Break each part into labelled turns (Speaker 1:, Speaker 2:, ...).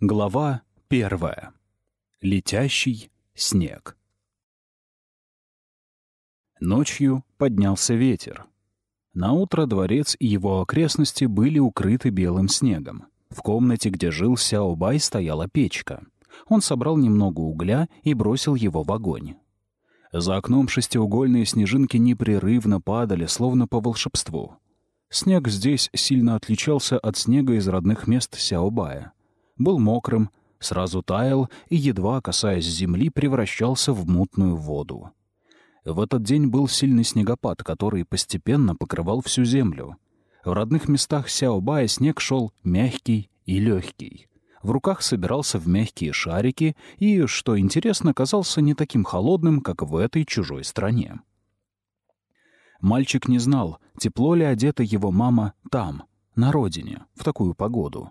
Speaker 1: Глава первая. Летящий снег. Ночью поднялся ветер. Наутро дворец и его окрестности были укрыты белым снегом. В комнате, где жил Сяобай, стояла печка. Он собрал немного угля и бросил его в огонь. За окном шестиугольные снежинки непрерывно падали, словно по волшебству. Снег здесь сильно отличался от снега из родных мест Сяобая был мокрым, сразу таял и, едва касаясь земли, превращался в мутную воду. В этот день был сильный снегопад, который постепенно покрывал всю землю. В родных местах Сяобая снег шел мягкий и легкий. В руках собирался в мягкие шарики и, что интересно, казался не таким холодным, как в этой чужой стране. Мальчик не знал, тепло ли одета его мама там, на родине, в такую погоду.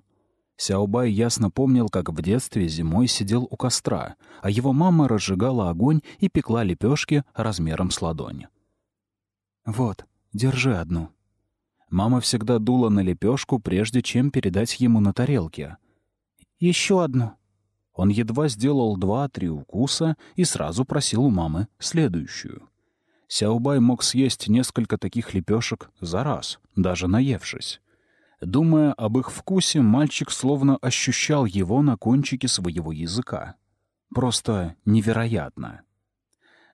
Speaker 1: Сяобай ясно помнил, как в детстве зимой сидел у костра, а его мама разжигала огонь и пекла лепешки размером с ладонь. «Вот, держи одну». Мама всегда дула на лепешку, прежде чем передать ему на тарелке. «Еще одну». Он едва сделал два-три укуса и сразу просил у мамы следующую. Сяобай мог съесть несколько таких лепешек за раз, даже наевшись. Думая об их вкусе, мальчик словно ощущал его на кончике своего языка. Просто невероятно.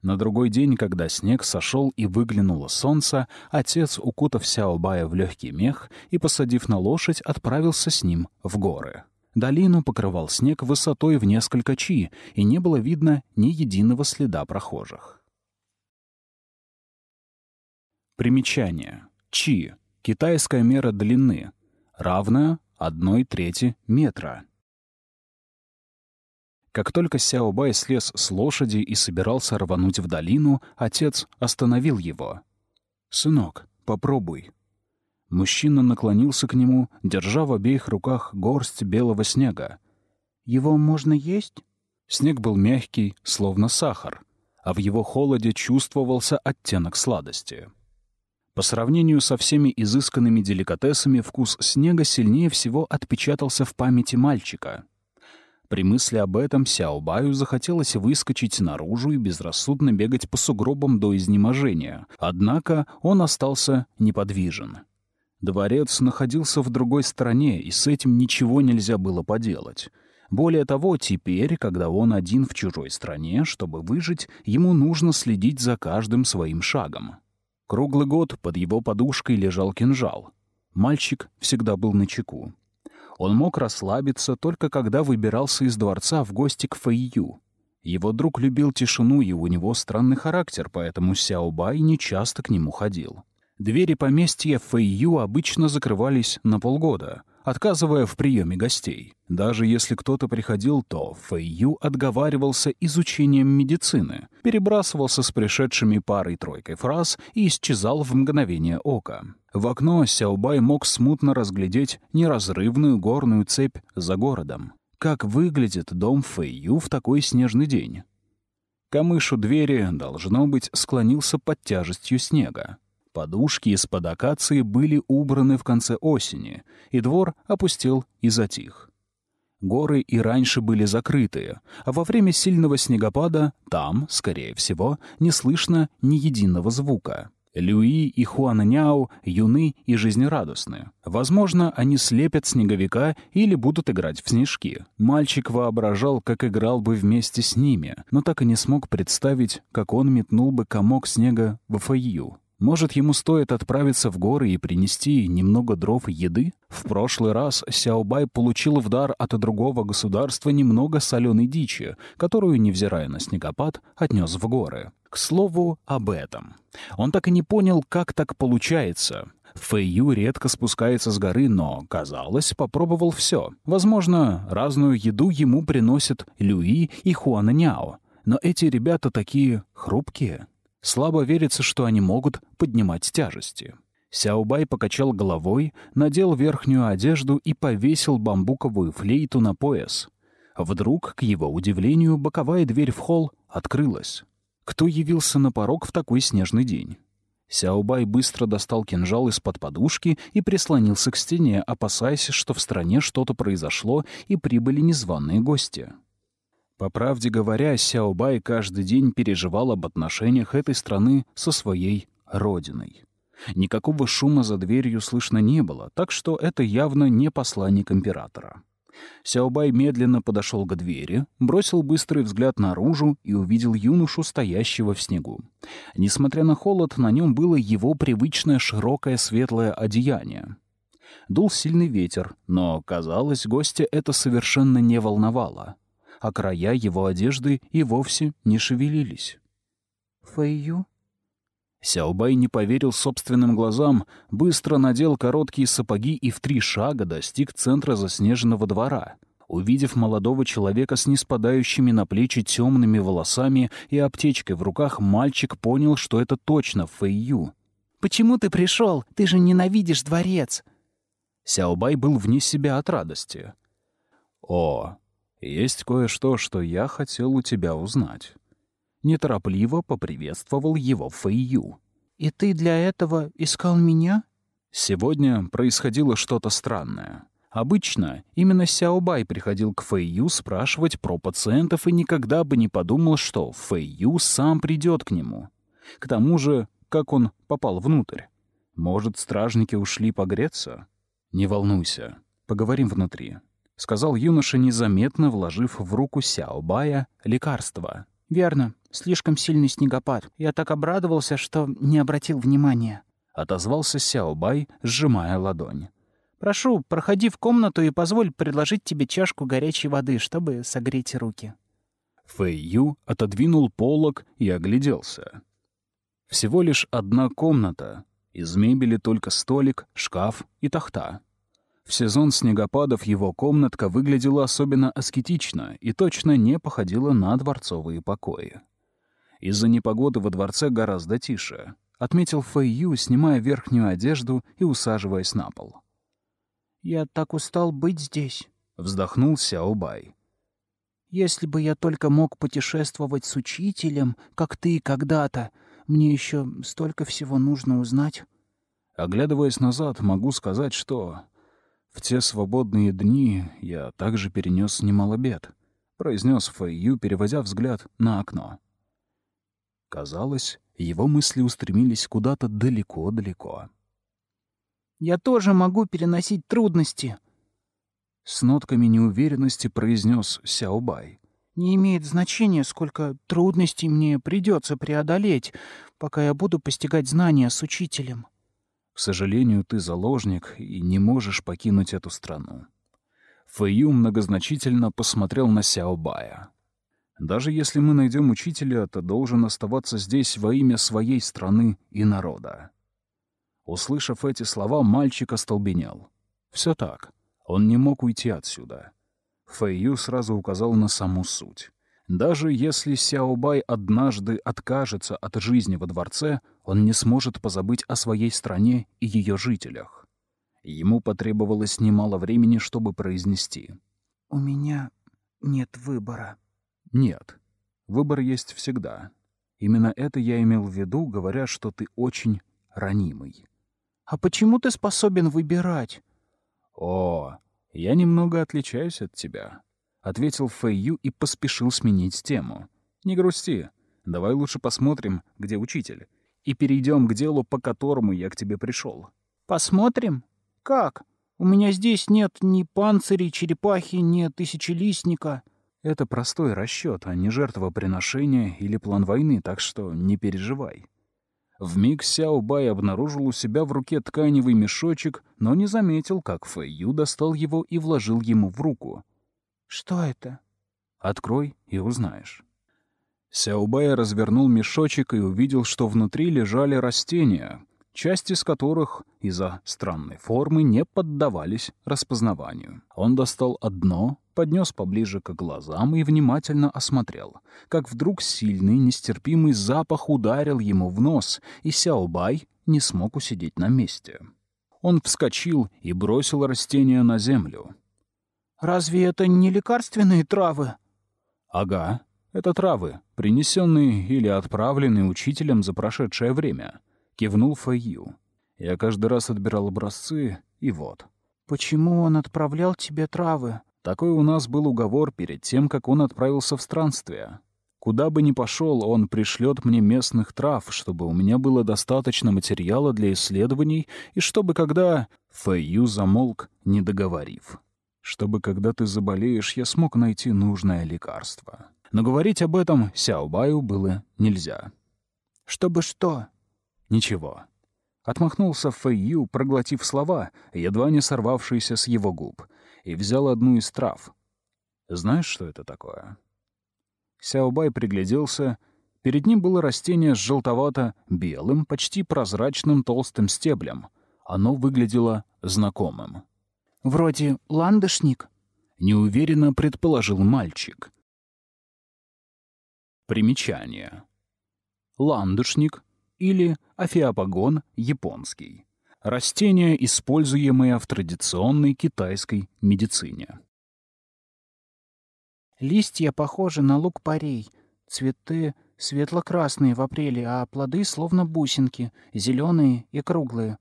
Speaker 1: На другой день, когда снег сошел и выглянуло солнце, отец, укутав Сяобая в легкий мех и, посадив на лошадь, отправился с ним в горы. Долину покрывал снег высотой в несколько чи, и не было видно ни единого следа прохожих. Примечание. Чи Китайская мера длины, равная одной трети метра. Как только Сяобай слез с лошади и собирался рвануть в долину, отец остановил его. «Сынок, попробуй». Мужчина наклонился к нему, держа в обеих руках горсть белого снега. «Его можно есть?» Снег был мягкий, словно сахар, а в его холоде чувствовался оттенок сладости. По сравнению со всеми изысканными деликатесами, вкус снега сильнее всего отпечатался в памяти мальчика. При мысли об этом Сяобаю захотелось выскочить наружу и безрассудно бегать по сугробам до изнеможения. Однако он остался неподвижен. Дворец находился в другой стороне, и с этим ничего нельзя было поделать. Более того, теперь, когда он один в чужой стране, чтобы выжить, ему нужно следить за каждым своим шагом. Круглый год под его подушкой лежал кинжал. Мальчик всегда был на чеку. Он мог расслабиться только когда выбирался из дворца в гости к Фэйю. Его друг любил тишину, и у него странный характер, поэтому Сяо Бай нечасто к нему ходил. Двери поместья Фэйю обычно закрывались на полгода — отказывая в приеме гостей. Даже если кто-то приходил, то Фэйю отговаривался изучением медицины, перебрасывался с пришедшими парой-тройкой фраз и исчезал в мгновение ока. В окно Сяобай мог смутно разглядеть неразрывную горную цепь за городом. Как выглядит дом Фэйю в такой снежный день? Камыш у двери, должно быть, склонился под тяжестью снега. Подушки из-под акации были убраны в конце осени, и двор опустел и затих. Горы и раньше были закрыты, а во время сильного снегопада там, скорее всего, не слышно ни единого звука. Люи и Хуананяо юны и жизнерадостны. Возможно, они слепят снеговика или будут играть в снежки. Мальчик воображал, как играл бы вместе с ними, но так и не смог представить, как он метнул бы комок снега в Фэйю. Может, ему стоит отправиться в горы и принести немного дров и еды? В прошлый раз Сяобай получил в дар от другого государства немного соленой дичи, которую, невзирая на снегопад, отнес в горы. К слову, об этом. Он так и не понял, как так получается. Фэйю редко спускается с горы, но, казалось, попробовал все. Возможно, разную еду ему приносят Люи и Хуананяо. Но эти ребята такие хрупкие. Слабо верится, что они могут поднимать тяжести. Сяобай покачал головой, надел верхнюю одежду и повесил бамбуковую флейту на пояс. Вдруг, к его удивлению, боковая дверь в холл открылась. Кто явился на порог в такой снежный день? Сяобай быстро достал кинжал из-под подушки и прислонился к стене, опасаясь, что в стране что-то произошло и прибыли незваные гости. По правде говоря, Сяобай каждый день переживал об отношениях этой страны со своей родиной. Никакого шума за дверью слышно не было, так что это явно не посланник императора. Сяобай медленно подошел к двери, бросил быстрый взгляд наружу и увидел юношу, стоящего в снегу. Несмотря на холод, на нем было его привычное широкое светлое одеяние. Дул сильный ветер, но, казалось, гостя это совершенно не волновало, а края его одежды и вовсе не шевелились.
Speaker 2: «Фэйю?»
Speaker 1: Сяобай не поверил собственным глазам, быстро надел короткие сапоги и в три шага достиг центра заснеженного двора. Увидев молодого человека с неспадающими на плечи темными волосами и аптечкой в руках, мальчик понял, что это точно Фэйю.
Speaker 2: «Почему ты пришел? Ты же ненавидишь дворец!»
Speaker 1: Сяобай был вне себя от радости. «О, есть кое-что, что я хотел у тебя узнать» неторопливо поприветствовал его Фэйю.
Speaker 2: «И ты для этого искал меня?»
Speaker 1: Сегодня происходило что-то странное. Обычно именно Сяобай приходил к Фэйю спрашивать про пациентов и никогда бы не подумал, что Фэйю сам придет к нему. К тому же, как он попал внутрь? Может, стражники ушли погреться? Не волнуйся, поговорим внутри, — сказал юноша, незаметно вложив в руку Сяобая лекарство.
Speaker 2: «Верно. Слишком сильный снегопад. Я так обрадовался, что не обратил внимания».
Speaker 1: Отозвался Сяобай, сжимая ладонь.
Speaker 2: «Прошу, проходи в комнату и позволь предложить тебе чашку горячей воды, чтобы согреть руки».
Speaker 1: Фэй Ю отодвинул полог и огляделся. Всего лишь одна комната. Из мебели только столик, шкаф и тахта. В сезон снегопадов его комнатка выглядела особенно аскетично и точно не походила на дворцовые покои. Из-за непогоды во дворце гораздо тише, отметил Фэй Ю, снимая верхнюю одежду и усаживаясь на пол.
Speaker 2: «Я так устал быть здесь», —
Speaker 1: вздохнул Сяо Бай.
Speaker 2: «Если бы я только мог путешествовать с учителем, как ты когда-то, мне еще столько всего нужно узнать».
Speaker 1: Оглядываясь назад, могу сказать, что в те свободные дни я также перенес немало бед, произнес Фэйю, переводя взгляд на окно. Казалось, его мысли устремились куда-то далеко-далеко.
Speaker 2: «Я тоже могу переносить трудности», —
Speaker 1: с нотками неуверенности произнес Сяобай.
Speaker 2: «Не имеет значения, сколько трудностей мне придется преодолеть, пока я буду постигать знания с учителем».
Speaker 1: К сожалению, ты заложник и не можешь покинуть эту страну. Фэйю многозначительно посмотрел на Сяобая. Даже если мы найдем учителя, то должен оставаться здесь во имя своей страны и народа. Услышав эти слова, мальчик остолбенел. Все так. Он не мог уйти отсюда. Фэйю сразу указал на саму суть. Даже если Сяобай однажды откажется от жизни во дворце, он не сможет позабыть о своей стране и ее жителях. Ему потребовалось немало времени, чтобы произнести.
Speaker 2: «У меня нет выбора».
Speaker 1: «Нет. Выбор есть всегда. Именно это я имел в виду, говоря, что ты очень ранимый».
Speaker 2: «А почему ты способен выбирать?»
Speaker 1: «О, я немного отличаюсь от тебя», — ответил Фэйю и поспешил сменить тему. «Не грусти. Давай лучше посмотрим, где учитель, и перейдем к делу, по которому я к тебе пришел».
Speaker 2: «Посмотрим? Как? У меня здесь нет ни панцирей, черепахи, ни тысячелистника».
Speaker 1: Это простой расчет, а не жертвоприношение или план войны, так что не переживай. Вмиг Сяо Бай обнаружил у себя в руке тканевый мешочек, но не заметил, как Фэй Ю достал его и вложил ему в руку.
Speaker 2: «Что это?»
Speaker 1: «Открой и узнаешь». Сяобай развернул мешочек и увидел, что внутри лежали растения, части из которых из-за странной формы не поддавались распознаванию. Он достал одно, поднес поближе к глазам и внимательно осмотрел, как вдруг сильный, нестерпимый запах ударил ему в нос, и Сяобай не смог усидеть на месте. Он вскочил и бросил растение на землю.
Speaker 2: Разве это не лекарственные травы?
Speaker 1: Ага, это травы, принесенные или отправленные учителем за прошедшее время. — кивнул Фэйю. «Я каждый раз отбирал образцы, и вот».
Speaker 2: «Почему он отправлял тебе травы?»
Speaker 1: Такой у нас был уговор перед тем, как он отправился в странствие. Куда бы ни пошел, он пришлет мне местных трав, чтобы у меня было достаточно материала для исследований, и чтобы когда... Фэйю замолк, не договорив. Чтобы когда ты заболеешь, я смог найти нужное лекарство. Но говорить об этом Сяобаю было нельзя.
Speaker 2: «Чтобы что?»
Speaker 1: «Ничего». Отмахнулся Фэйю, проглотив слова, едва не сорвавшиеся с его губ, и взял одну из трав. «Знаешь, что это такое?» Сяобай пригляделся. Перед ним было растение с желтовато-белым, почти прозрачным толстым стеблем. Оно выглядело знакомым.
Speaker 2: «Вроде ландышник?»
Speaker 1: — неуверенно предположил мальчик. Примечание. Ландышник или афиопагон японский. Растение, используемое в традиционной китайской медицине.
Speaker 2: Листья похожи на лук-порей, цветы светло-красные в апреле, а плоды словно бусинки, зеленые и круглые.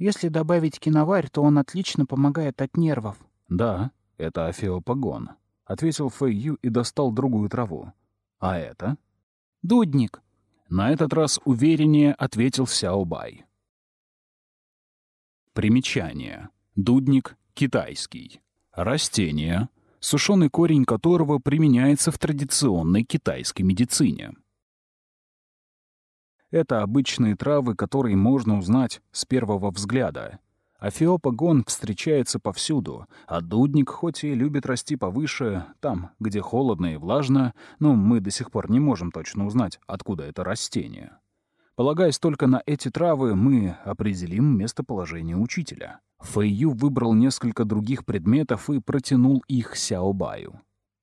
Speaker 2: Если добавить киноварь, то он отлично помогает от нервов.
Speaker 1: «Да, это афеопагон», — ответил Фэй Ю и достал другую траву. «А это?»
Speaker 2: «Дудник».
Speaker 1: На этот раз увереннее ответил Сяо Бай. Примечание. Дудник китайский. Растение, сушеный корень которого применяется в традиционной китайской медицине. Это обычные травы, которые можно узнать с первого взгляда. Афиопагон встречается повсюду, а дудник хоть и любит расти повыше, там, где холодно и влажно, но мы до сих пор не можем точно узнать, откуда это растение. Полагаясь только на эти травы, мы определим местоположение учителя. Фэйю выбрал несколько других предметов и протянул их Сяобаю.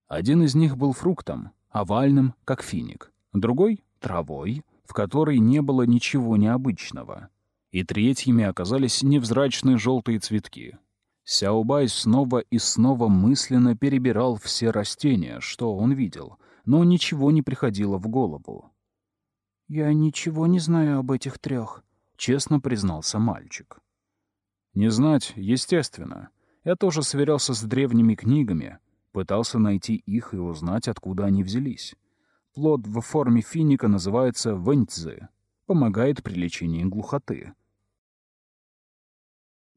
Speaker 1: Один из них был фруктом, овальным, как финик. Другой — травой, в которой не было ничего необычного. И третьими оказались невзрачные желтые цветки. Сяобай снова и снова мысленно перебирал все растения, что он видел, но ничего не приходило в голову.
Speaker 2: «Я ничего не знаю об этих трех», —
Speaker 1: честно признался мальчик. «Не знать, естественно. Я тоже сверялся с древними книгами, пытался найти их и узнать, откуда они взялись. Плод в форме финика называется вэньцзы, помогает при лечении глухоты».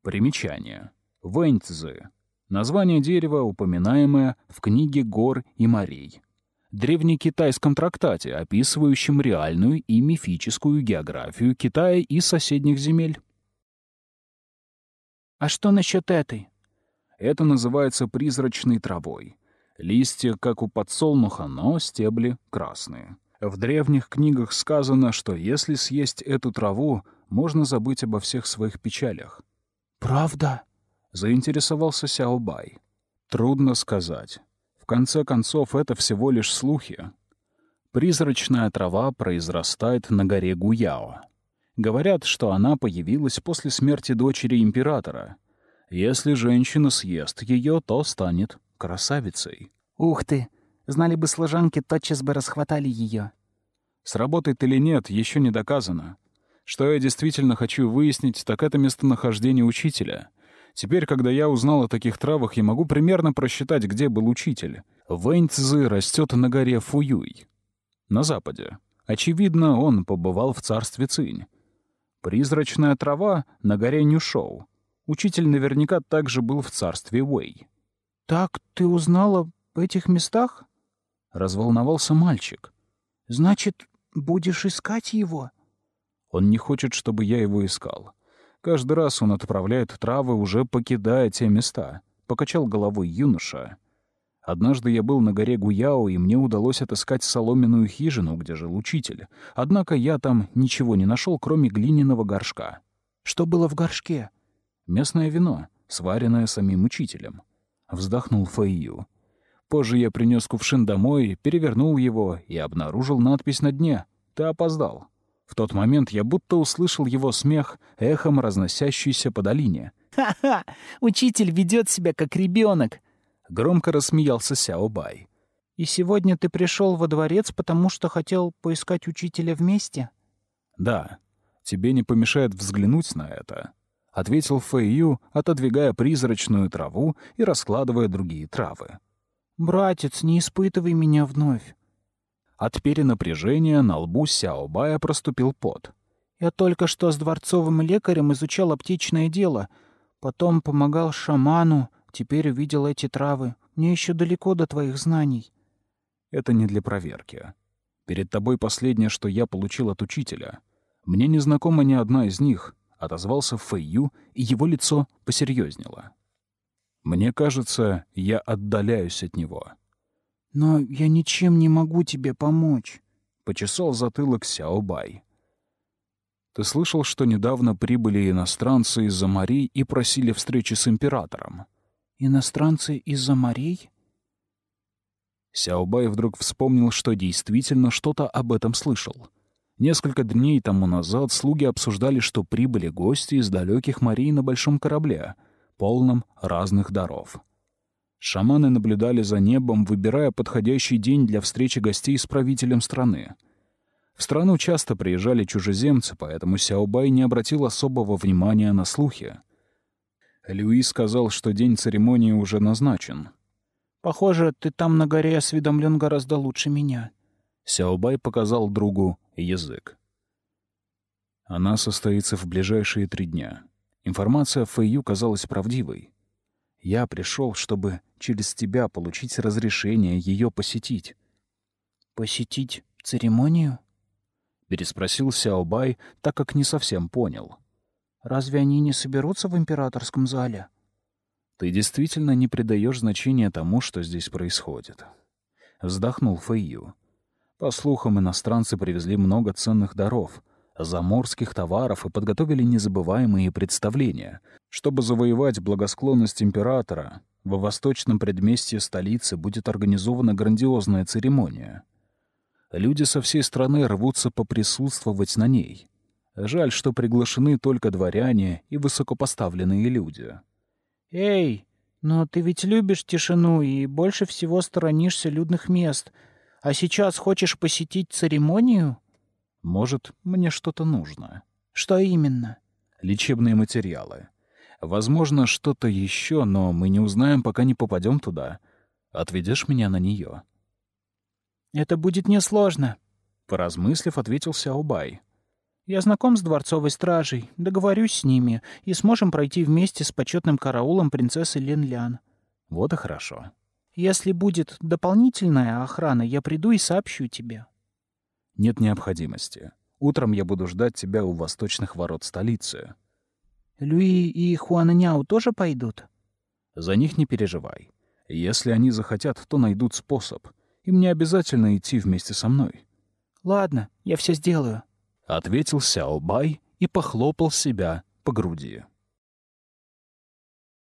Speaker 1: Примечание. Вэньцзы. Название дерева, упоминаемое в книге «Гор и морей» древнекитайском трактате, описывающем реальную и мифическую географию Китая и соседних земель.
Speaker 2: «А что насчет этой?»
Speaker 1: Это называется призрачной травой. Листья, как у подсолнуха, но стебли красные. В древних книгах сказано, что если съесть эту траву, можно забыть обо всех своих печалях.
Speaker 2: «Правда?»
Speaker 1: — заинтересовался Сяобай. «Трудно сказать конце концов, это всего лишь слухи. Призрачная трава произрастает на горе Гуяо. Говорят, что она появилась после смерти дочери императора. Если женщина съест ее, то станет красавицей.
Speaker 2: Ух ты! Знали бы служанки, тотчас бы расхватали ее.
Speaker 1: Сработает или нет, еще не доказано. Что я действительно хочу выяснить, так это местонахождение учителя — Теперь, когда я узнал о таких травах, я могу примерно просчитать, где был учитель. Вэньцзы растет на горе Фуюй, на западе. Очевидно, он побывал в царстве Цинь. Призрачная трава на горе Нюшоу. Учитель наверняка также был в царстве Вэй.
Speaker 2: «Так ты узнала об этих местах?»
Speaker 1: — разволновался мальчик.
Speaker 2: «Значит, будешь искать его?»
Speaker 1: Он не хочет, чтобы я его искал. Каждый раз он отправляет травы, уже покидая те места. Покачал головой юноша. Однажды я был на горе Гуяо, и мне удалось отыскать соломенную хижину, где жил учитель. Однако я там ничего не нашел, кроме глиняного горшка.
Speaker 2: Что было в горшке?
Speaker 1: Местное вино, сваренное самим учителем. Вздохнул Фэйю. Позже я принес кувшин домой, перевернул его и обнаружил надпись на дне. Ты опоздал. В тот момент я будто услышал его смех, эхом разносящийся по долине.
Speaker 2: «Ха-ха! Учитель ведет себя как ребенок!»
Speaker 1: Громко рассмеялся Сяо Бай.
Speaker 2: «И сегодня ты пришел во дворец, потому что хотел поискать учителя вместе?»
Speaker 1: «Да. Тебе не помешает взглянуть на это», — ответил Фэйю, отодвигая призрачную траву и раскладывая другие травы.
Speaker 2: «Братец, не испытывай меня вновь».
Speaker 1: От перенапряжения на лбу Сяобая проступил пот.
Speaker 2: «Я только что с дворцовым лекарем изучал аптечное дело, потом помогал шаману, теперь увидел эти травы. Мне еще далеко до твоих знаний».
Speaker 1: «Это не для проверки. Перед тобой последнее, что я получил от учителя. Мне не знакома ни одна из них, отозвался Фэйю, и его лицо посерьезнело. Мне кажется, я отдаляюсь от него.
Speaker 2: Но я ничем не могу тебе помочь,
Speaker 1: почесал затылок Сяобай. Ты слышал, что недавно прибыли иностранцы из-за морей и просили встречи с императором?
Speaker 2: Иностранцы из-за морей?
Speaker 1: Сяобай вдруг вспомнил, что действительно что-то об этом слышал. Несколько дней тому назад слуги обсуждали, что прибыли гости из далеких морей на большом корабле, полном разных даров. Шаманы наблюдали за небом, выбирая подходящий день для встречи гостей с правителем страны. В страну часто приезжали чужеземцы, поэтому Сяобай не обратил особого внимания на слухи. Люи сказал, что день церемонии уже назначен.
Speaker 2: «Похоже, ты там на горе осведомлен гораздо лучше меня».
Speaker 1: Сяобай показал другу язык. Она состоится в ближайшие три дня. Информация Фэйю казалась правдивой. Я пришел, чтобы через тебя получить разрешение ее посетить.
Speaker 2: «Посетить церемонию?»
Speaker 1: — переспросил Сяобай, так как не совсем понял.
Speaker 2: «Разве они не соберутся в императорском зале?»
Speaker 1: «Ты действительно не придаешь значения тому, что здесь происходит», — вздохнул Фэйю. По слухам, иностранцы привезли много ценных даров, заморских товаров и подготовили незабываемые представления. Чтобы завоевать благосклонность императора, во восточном предместье столицы будет организована грандиозная церемония. Люди со всей страны рвутся поприсутствовать на ней. Жаль, что приглашены только дворяне и высокопоставленные люди.
Speaker 2: «Эй, но ты ведь любишь тишину и больше всего сторонишься людных мест», а сейчас хочешь посетить церемонию?
Speaker 1: Может, мне что-то нужно.
Speaker 2: Что именно?
Speaker 1: Лечебные материалы. Возможно, что-то еще, но мы не узнаем, пока не попадем туда. Отведешь меня на нее.
Speaker 2: Это будет несложно,
Speaker 1: поразмыслив, ответил Сяобай.
Speaker 2: Я знаком с дворцовой стражей, договорюсь с ними и сможем пройти вместе с почетным караулом принцессы Лин-Лян.
Speaker 1: Вот и хорошо.
Speaker 2: Если будет дополнительная охрана, я приду и сообщу тебе.
Speaker 1: Нет необходимости. Утром я буду ждать тебя у восточных ворот столицы.
Speaker 2: Люи и Хуананяу тоже пойдут?
Speaker 1: За них не переживай. Если они захотят, то найдут способ. Им не обязательно идти вместе со мной.
Speaker 2: Ладно, я все сделаю.
Speaker 1: Ответил Сяо Бай и похлопал себя по груди.